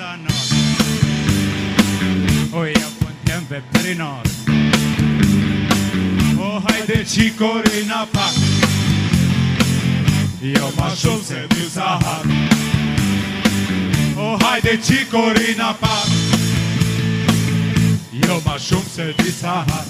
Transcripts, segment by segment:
esa noche. Hoy apuntan peprinos. Oh, hay de chicorina pa. Io jo, ma show se diusahat. Oh, hay de chicorina pa. Io jo, ma show se diusahat.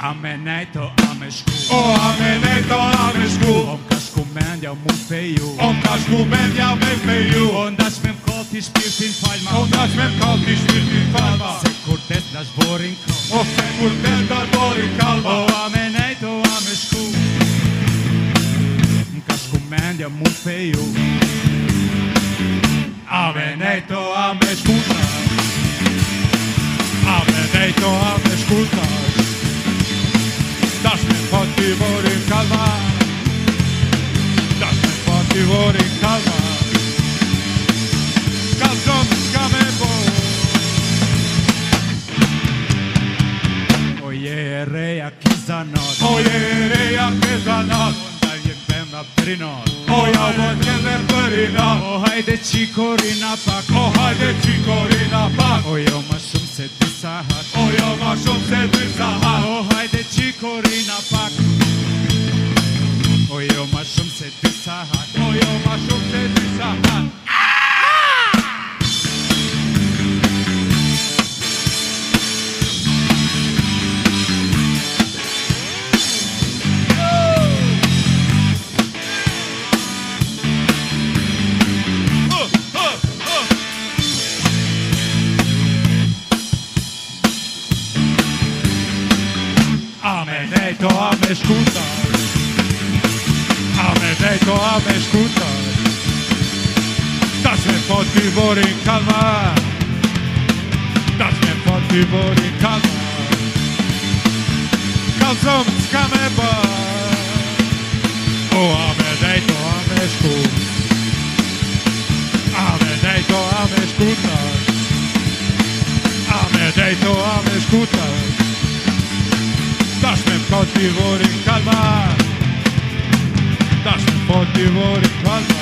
Amenaito ameshku. Oh, amenaito ameshku. μεν για μου φεϊού. Ο κας μου μεν για με φεϊού. Όντας με κόφτης πίρθην φάλμα. Όντας με κόφτης πίρθην φάλμα. Σε κουρτές τας βόρειν κόμμα. Ο σε κουρτές τας βόρειν κάλμα. Ο αμενέι το αμεσκού. Κας μου μεν για μου φεϊού. Αμενέι το αμεσκού. Αμενέι το αμεσκού. Τας με κόφτη βόρειν κάλμα. Αμενέι το αμεσκού. Ivory Kama Kazom Skamebo Oje reja kizanot Oje reja kizanot Onda je pemna prinot Oja vodnjener prina O hajde čikorina pak. O hajde čikorina pak. Ojo mašum se disahat Ojo mašum se Αμενέτο αμεσκούτα Αμενέτο αμεσκούτα pod výborný kalvár. Dažne pod výborný kalvár. Kalzom z kameba. O ame, dej to amešku. Ame, dej to amešku tak. Ame, dej to amešku tak. Dažne pod výborný kalvár. Dažne pod výborný.